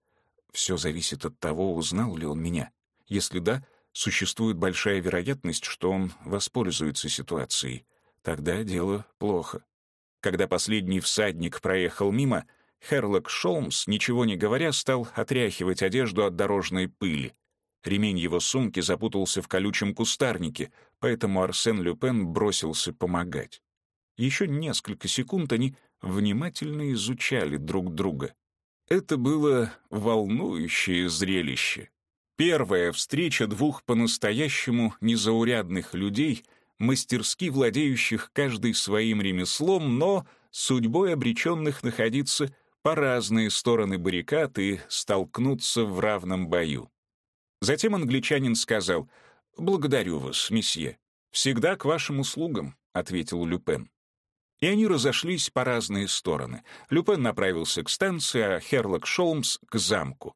Все зависит от того, узнал ли он меня. Если да, существует большая вероятность, что он воспользуется ситуацией. Тогда дело плохо. Когда последний всадник проехал мимо, Херлок Шолмс, ничего не говоря, стал отряхивать одежду от дорожной пыли. Ремень его сумки запутался в колючем кустарнике, поэтому Арсен Люпен бросился помогать. Еще несколько секунд они внимательно изучали друг друга. Это было волнующее зрелище. Первая встреча двух по-настоящему незаурядных людей, мастерски владеющих каждый своим ремеслом, но судьбой обреченных находиться по разные стороны баррикад и столкнуться в равном бою. Затем англичанин сказал «Благодарю вас, месье. Всегда к вашим услугам. ответил Люпен. И они разошлись по разные стороны. Люпен направился к станции, а Херлок Шолмс — к замку.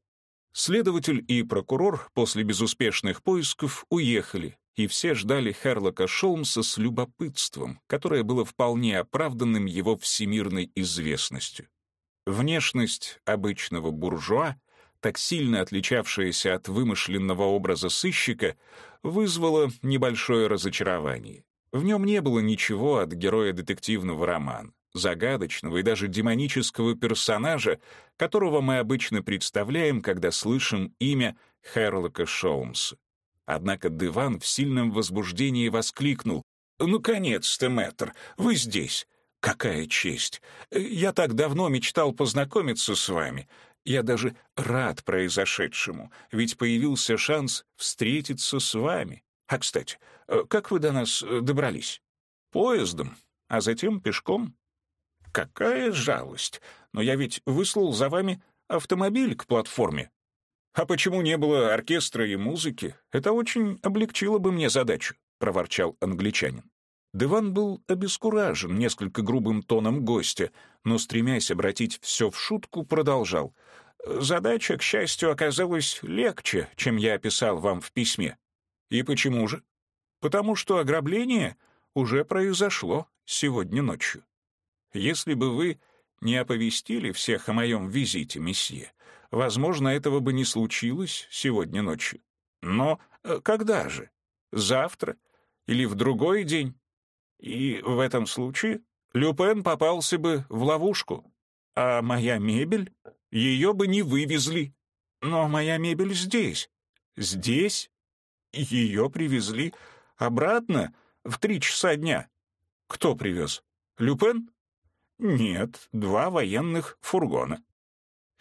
Следователь и прокурор после безуспешных поисков уехали, и все ждали Херлока Шолмса с любопытством, которое было вполне оправданным его всемирной известностью. Внешность обычного буржуа, так сильно отличавшаяся от вымышленного образа сыщика, вызвала небольшое разочарование. В нем не было ничего от героя детективного романа, загадочного и даже демонического персонажа, которого мы обычно представляем, когда слышим имя Херлока Шолмса. Однако Диван в сильном возбуждении воскликнул. «Наконец-то, мэтр, вы здесь! Какая честь! Я так давно мечтал познакомиться с вами. Я даже рад произошедшему, ведь появился шанс встретиться с вами. А, кстати, э, как вы до нас э, добрались? Поездом, а затем пешком? Какая жалость! Но я ведь выслал за вами автомобиль к платформе. А почему не было оркестра и музыки? Это очень облегчило бы мне задачу, проворчал англичанин. Деван был обескуражен несколько грубым тоном гостя, но, стремясь обратить все в шутку, продолжал. «Задача, к счастью, оказалась легче, чем я описал вам в письме. И почему же? Потому что ограбление уже произошло сегодня ночью. Если бы вы не оповестили всех о моем визите, месье, возможно, этого бы не случилось сегодня ночью. Но э, когда же? Завтра? Или в другой день? И в этом случае Люпен попался бы в ловушку. А моя мебель? Ее бы не вывезли. Но моя мебель здесь. Здесь ее привезли обратно в три часа дня. Кто привез? Люпен? Нет, два военных фургона.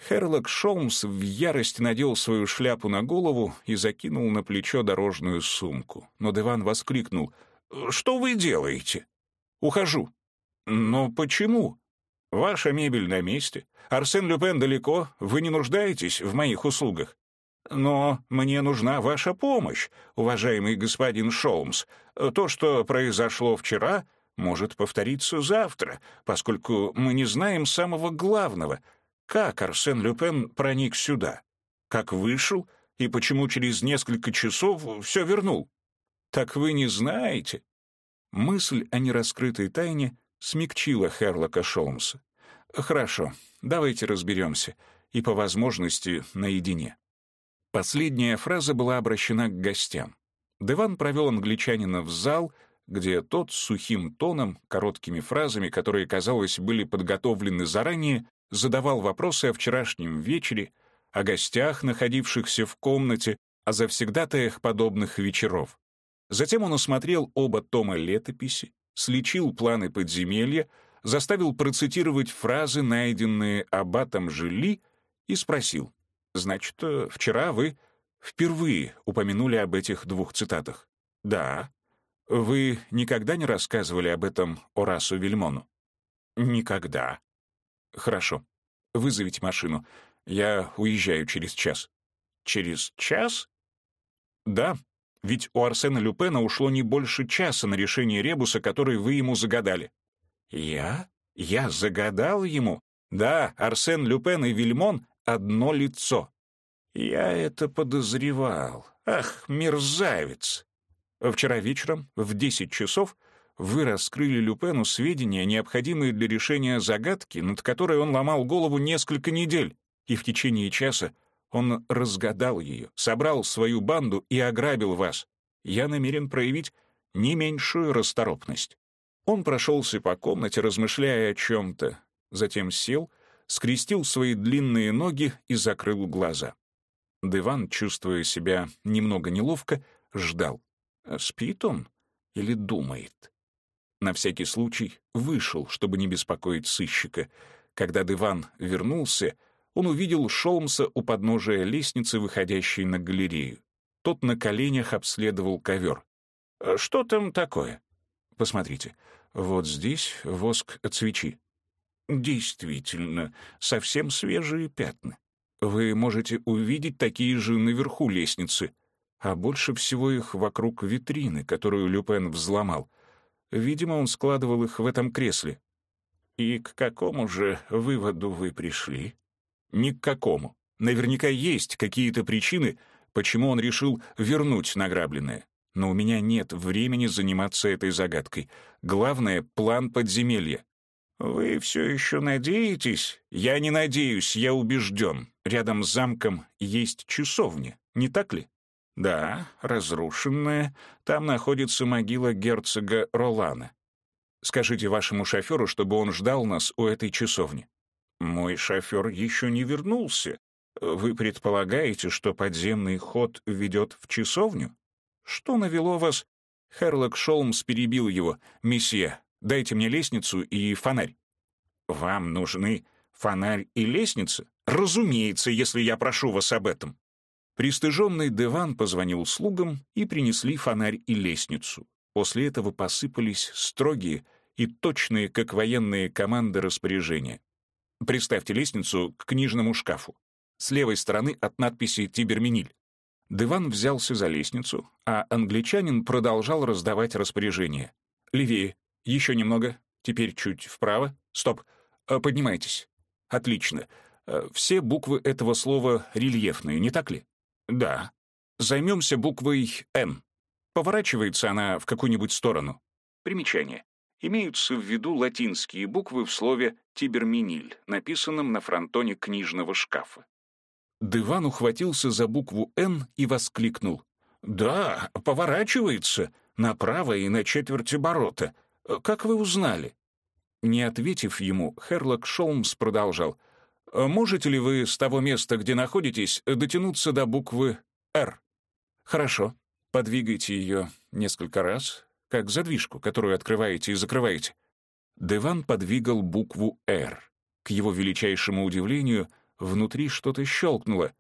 Херлок Шолмс в ярости надел свою шляпу на голову и закинул на плечо дорожную сумку. Но Деван воскликнул. «Что вы делаете?» «Ухожу». «Но почему?» «Ваша мебель на месте. Арсен Люпен далеко. Вы не нуждаетесь в моих услугах. Но мне нужна ваша помощь, уважаемый господин Шолмс. То, что произошло вчера, может повториться завтра, поскольку мы не знаем самого главного. Как Арсен Люпен проник сюда? Как вышел? И почему через несколько часов все вернул? Так вы не знаете? Мысль о нераскрытой тайне смягчила Херлока Шолмса. «Хорошо, давайте разберемся, и по возможности наедине». Последняя фраза была обращена к гостям. Деван провел англичанина в зал, где тот сухим тоном, короткими фразами, которые, казалось, были подготовлены заранее, задавал вопросы о вчерашнем вечере, о гостях, находившихся в комнате, о завсегдатаях подобных вечеров. Затем он осмотрел оба тома летописи, сличил планы подземелья, заставил процитировать фразы, найденные аббатом Жили, и спросил, Значит, э, вчера вы впервые упомянули об этих двух цитатах. Да. Вы никогда не рассказывали об этом Орасу Вильмону? Никогда. Хорошо. Вызовите машину. Я уезжаю через час. Через час? Да, ведь у Арсена Люпена ушло не больше часа на решение ребуса, который вы ему загадали. Я? Я загадал ему? Да, Арсен Люпен и Вильмон одно лицо. Я это подозревал. Ах, мерзавец! Вчера вечером в десять часов вы раскрыли Люпену сведения, необходимые для решения загадки, над которой он ломал голову несколько недель, и в течение часа он разгадал ее, собрал свою банду и ограбил вас. Я намерен проявить не меньшую расторопность. Он прошелся по комнате, размышляя о чем-то, затем сел скрестил свои длинные ноги и закрыл глаза. Диван, чувствуя себя немного неловко, ждал. Спит он или думает? На всякий случай вышел, чтобы не беспокоить сыщика. Когда Диван вернулся, он увидел Шолмса у подножия лестницы, выходящей на галерею. Тот на коленях обследовал ковер. «Что там такое?» «Посмотрите, вот здесь воск от свечи. Действительно, совсем свежие пятна. Вы можете увидеть такие же наверху лестницы, а больше всего их вокруг витрины, которую Люпен взломал. Видимо, он складывал их в этом кресле. «И к какому же выводу вы пришли?» «Ни к какому. Наверняка есть какие-то причины, почему он решил вернуть награбленное. Но у меня нет времени заниматься этой загадкой. Главное — план подземелья. «Вы все еще надеетесь?» «Я не надеюсь, я убежден. Рядом с замком есть часовня, не так ли?» «Да, разрушенная. Там находится могила герцога Ролана. Скажите вашему шоферу, чтобы он ждал нас у этой часовни». «Мой шофер еще не вернулся. Вы предполагаете, что подземный ход ведет в часовню? Что навело вас...» Херлок Шолмс перебил его. «Месье, дайте мне лестницу и фонарь». «Вам нужны фонарь и лестница? Разумеется, если я прошу вас об этом». Пристыженный Деван позвонил слугам и принесли фонарь и лестницу. После этого посыпались строгие и точные, как военные команды, распоряжения. Приставьте лестницу к книжному шкафу с левой стороны от надписи «Тиберминиль». Дыван взялся за лестницу, а англичанин продолжал раздавать распоряжения. «Левее, еще немного, теперь чуть вправо. Стоп, э, поднимайтесь. Отлично. Э, все буквы этого слова рельефные, не так ли? Да. Займемся буквой «Н». Поворачивается она в какую-нибудь сторону. Примечание. Имеются в виду латинские буквы в слове «тиберминиль», написанном на фронтоне книжного шкафа. Дыван ухватился за букву «Н» и воскликнул. «Да, поворачивается. Направо и на четверть оборота. Как вы узнали?» Не ответив ему, Херлок Шолмс продолжал. «Можете ли вы с того места, где находитесь, дотянуться до буквы «Р»?» «Хорошо. Подвигайте ее несколько раз, как задвижку, которую открываете и закрываете». Деван подвигал букву «Р». К его величайшему удивлению — Внутри что-то щелкнуло.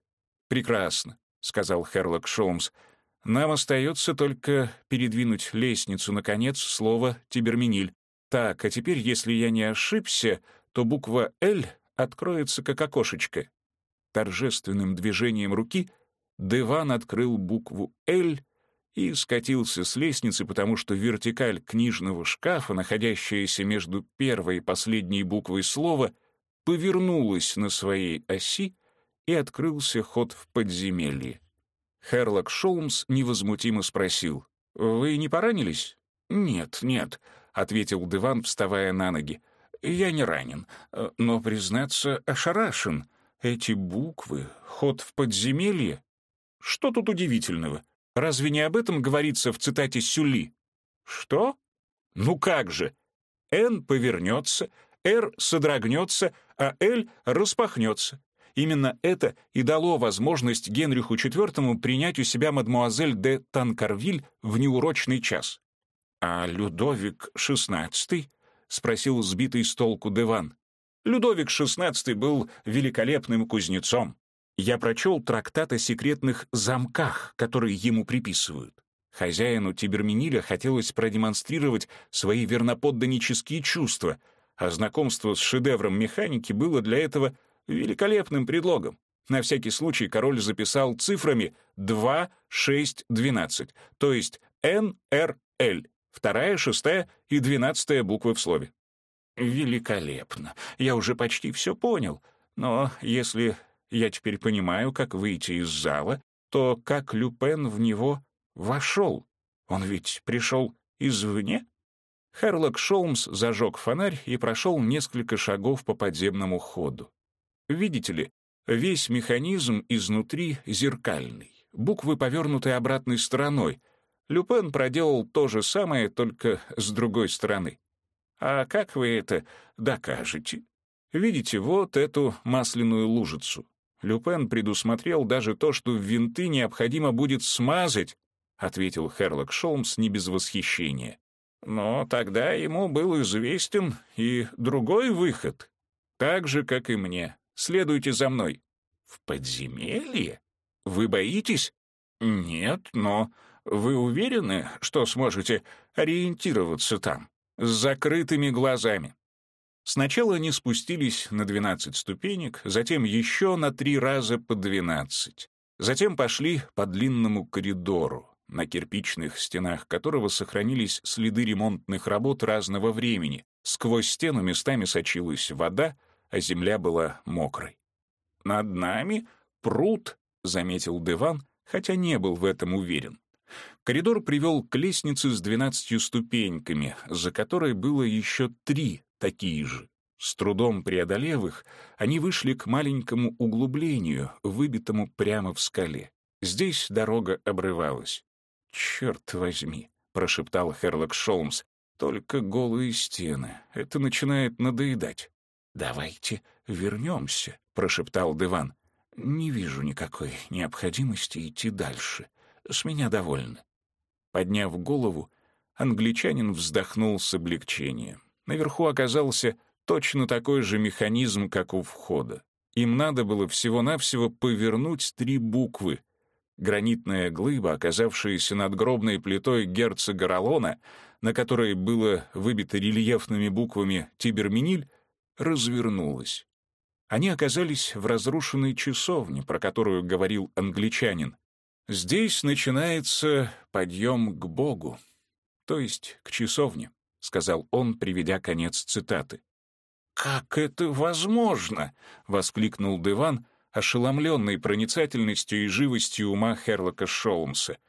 «Прекрасно», — сказал Херлок Шолмс. «Нам остается только передвинуть лестницу, наконец, слово «тиберминиль». Так, а теперь, если я не ошибся, то буква «Л» откроется как окошечко». Торжественным движением руки Деван открыл букву «Л» и скатился с лестницы, потому что вертикаль книжного шкафа, находящаяся между первой и последней буквой слова — повернулась на своей оси, и открылся ход в подземелье. Херлок Шолмс невозмутимо спросил, «Вы не поранились?» «Нет, нет», — ответил Диван, вставая на ноги. «Я не ранен, но, признаться, ошарашен. Эти буквы, ход в подземелье. Что тут удивительного? Разве не об этом говорится в цитате Сюли?» «Что?» «Ну как же? Н повернется, Р содрогнется, а Л распахнется. Именно это и дало возможность Генриху IV принять у себя мадмуазель де Танкарвиль в неурочный час. «А Людовик XVI?» — спросил сбитый с толку Деван. «Людовик XVI был великолепным кузнецом. Я прочел трактат о секретных замках, которые ему приписывают. Хозяину Тиберминиля хотелось продемонстрировать свои верноподданнические чувства — а знакомство с шедевром механики было для этого великолепным предлогом. На всякий случай король записал цифрами 2, 6, 12, то есть НРЛ, вторая, шестая и двенадцатая буквы в слове. Великолепно. Я уже почти все понял. Но если я теперь понимаю, как выйти из зала, то как Люпен в него вошел? Он ведь пришел извне? Херлок Шолмс зажег фонарь и прошел несколько шагов по подземному ходу. Видите ли, весь механизм изнутри зеркальный, буквы повернуты обратной стороной. Люпен проделал то же самое, только с другой стороны. А как вы это докажете? Видите, вот эту масляную лужицу. Люпен предусмотрел даже то, что винты необходимо будет смазать, ответил Херлок Шолмс не без восхищения. Но тогда ему был известен и другой выход. Так же, как и мне. Следуйте за мной. В подземелье? Вы боитесь? Нет, но вы уверены, что сможете ориентироваться там? С закрытыми глазами. Сначала они спустились на 12 ступенек, затем еще на три раза по 12. Затем пошли по длинному коридору. на кирпичных стенах которого сохранились следы ремонтных работ разного времени. Сквозь стену местами сочилась вода, а земля была мокрой. «Над нами пруд», — заметил Деван, хотя не был в этом уверен. Коридор привел к лестнице с двенадцатью ступеньками, за которой было еще три такие же. С трудом преодолев их, они вышли к маленькому углублению, выбитому прямо в скале. Здесь дорога обрывалась. «Черт возьми», — прошептал Херлок Шолмс, — «только голые стены. Это начинает надоедать». «Давайте вернемся», — прошептал Диван. «Не вижу никакой необходимости идти дальше. С меня довольны». Подняв голову, англичанин вздохнул с облегчением. Наверху оказался точно такой же механизм, как у входа. Им надо было всего-навсего повернуть три буквы. Гранитная глыба, оказавшаяся над гробной плитой герцога Ролона, на которой было выбито рельефными буквами «Тиберминиль», развернулась. Они оказались в разрушенной часовне, про которую говорил англичанин. Здесь начинается подъем к Богу, то есть к часовне, сказал он, приведя конец цитаты. Как это возможно? воскликнул Деван, ошеломленный проницательностью и живостью ума Херлока Шоумса.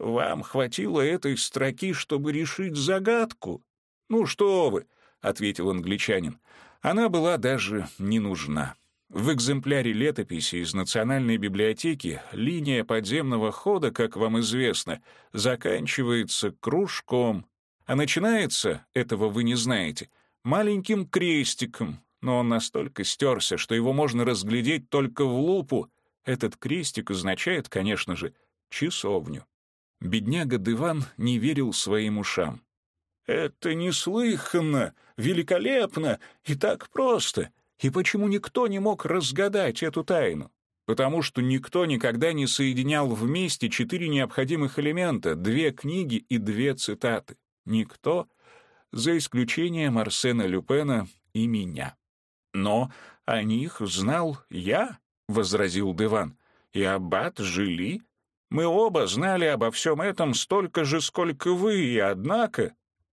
Вам хватило этой строки, чтобы решить загадку? Ну что вы, ответил англичанин. Она была даже не нужна. В экземпляре летописи из Национальной библиотеки линия подземного хода, как вам известно, заканчивается кружком, а начинается, этого вы не знаете, маленьким крестиком, но он настолько стерся, что его можно разглядеть только в лупу. Этот крестик означает, конечно же, часовню. Бедняга Дыван не верил своим ушам. «Это неслыханно, великолепно и так просто. И почему никто не мог разгадать эту тайну? Потому что никто никогда не соединял вместе четыре необходимых элемента, две книги и две цитаты. Никто, за исключением Арсена Люпена и меня. Но о них знал я, — возразил Деван, — и аббат Жили. Мы оба знали обо всем этом столько же, сколько вы, и однако...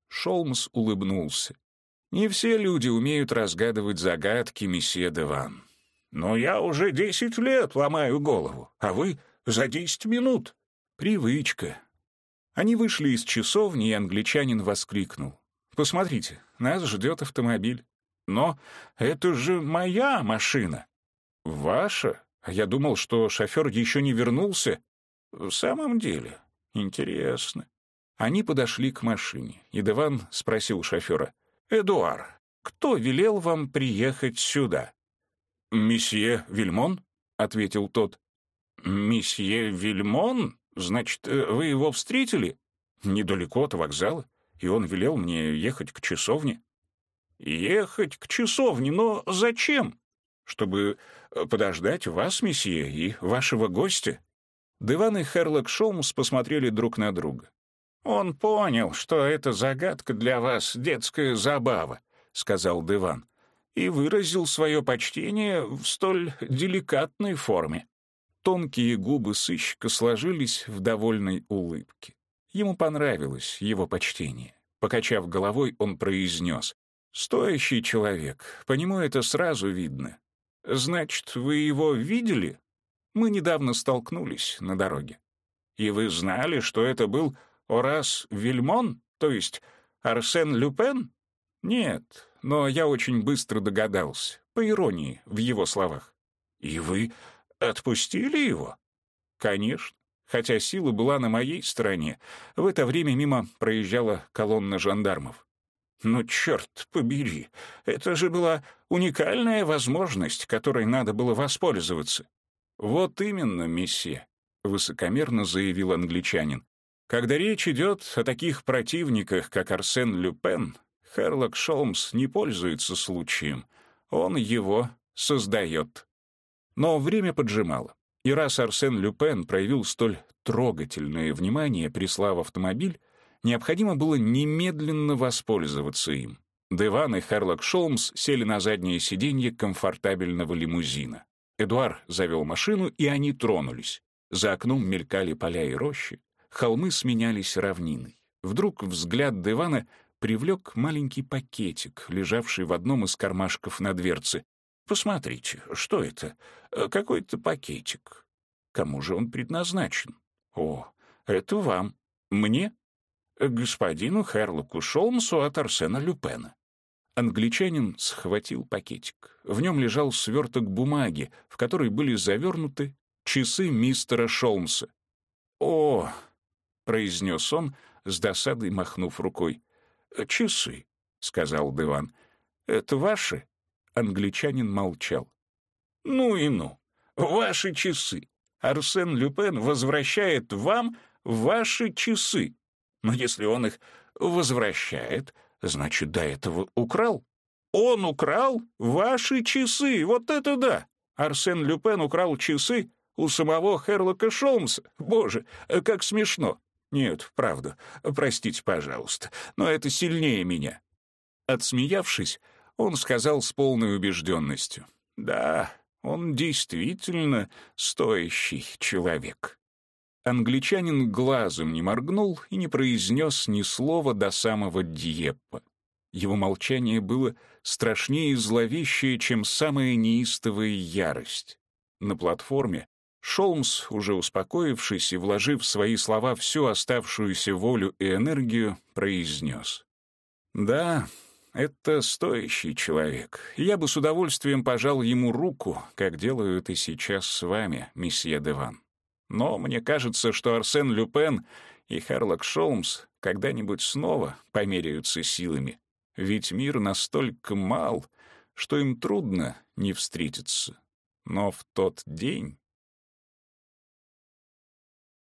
Шолмс улыбнулся. Не все люди умеют разгадывать загадки, месье Деван. Но я уже десять лет ломаю голову, а вы за десять минут. Привычка. Они вышли из часовни, и англичанин воскликнул. «Посмотрите, нас ждет автомобиль. Но это же моя машина». «Ваша? А я думал, что шофер еще не вернулся». «В самом деле, интересно». Они подошли к машине, и Деван спросил шофера. «Эдуар, кто велел вам приехать сюда?» «Месье Вильмон», — ответил тот. «Месье Вильмон? Значит, э, вы его встретили?» «Недалеко от вокзала, и он велел мне ехать к часовне». «Ехать к часовне? Но зачем?» «Чтобы э, подождать вас, месье, и вашего гостя». Деван и Херлок Шолмс посмотрели друг на друга. «Он понял, что это загадка для вас детская забава», — сказал Деван, и выразил свое почтение в столь деликатной форме. Тонкие губы сыщика сложились в довольной улыбке. Ему понравилось его почтение. Покачав головой, он произнес. «Стоящий человек, по нему это сразу видно. Значит, вы его видели? Мы недавно столкнулись на дороге. И вы знали, что это был Орас Вильмон, то есть Арсен Люпен? Нет, но я очень быстро догадался, по иронии в его словах. И вы отпустили его? Конечно, хотя сила была на моей стороне. В это время мимо проезжала колонна жандармов. Ну, черт побери, это же была уникальная возможность, которой надо было воспользоваться. Вот именно, месье, — высокомерно заявил англичанин. Когда речь идет о таких противниках, как Арсен Люпен, Херлок Шолмс не пользуется случаем. Он его создает. Но время поджимало. И раз Арсен Люпен проявил столь трогательное внимание, прислав автомобиль, необходимо было немедленно воспользоваться им. Деван и Херлок Шолмс сели на заднее сиденье комфортабельного лимузина. Эдуар завел машину, и они тронулись. За окном мелькали поля и рощи. Холмы сменялись равниной. Вдруг взгляд Девана привлек маленький пакетик, лежавший в одном из кармашков на дверце. «Посмотрите, что это? Э, какой-то пакетик. Кому же он предназначен? О, это вам. Мне? Господину Херлоку Шолмсу от Арсена Люпена». Англичанин схватил пакетик. В нем лежал сверток бумаги, в которой были завернуты часы мистера Шолмса. «О!» — произнес он, с досадой махнув рукой. «Часы», — сказал Деван. «Это ваши?» Англичанин молчал. «Ну и ну! Ваши часы! Арсен Люпен возвращает вам ваши часы. Но если он их возвращает, значит, до этого украл. Он украл ваши часы, вот это да! Арсен Люпен украл часы у самого Херлока Шолмса. Боже, как смешно! Нет, правда, простите, пожалуйста, но это сильнее меня». Отсмеявшись, он сказал с полной убежденностью. «Да, он действительно стоящий человек». Англичанин глазом не моргнул и не произнес ни слова до самого Дьеппа. Его молчание было страшнее и зловещее, чем самая неистовая ярость. На платформе Шолмс, уже успокоившись и вложив в свои слова всю оставшуюся волю и энергию, произнес. «Да, это стоящий человек. Я бы с удовольствием пожал ему руку, как делаю это сейчас с вами, месье Деван. Но мне кажется, что Арсен Люпен и Харлок Шолмс когда-нибудь снова померяются силами. Ведь мир настолько мал, что им трудно не встретиться. Но в тот день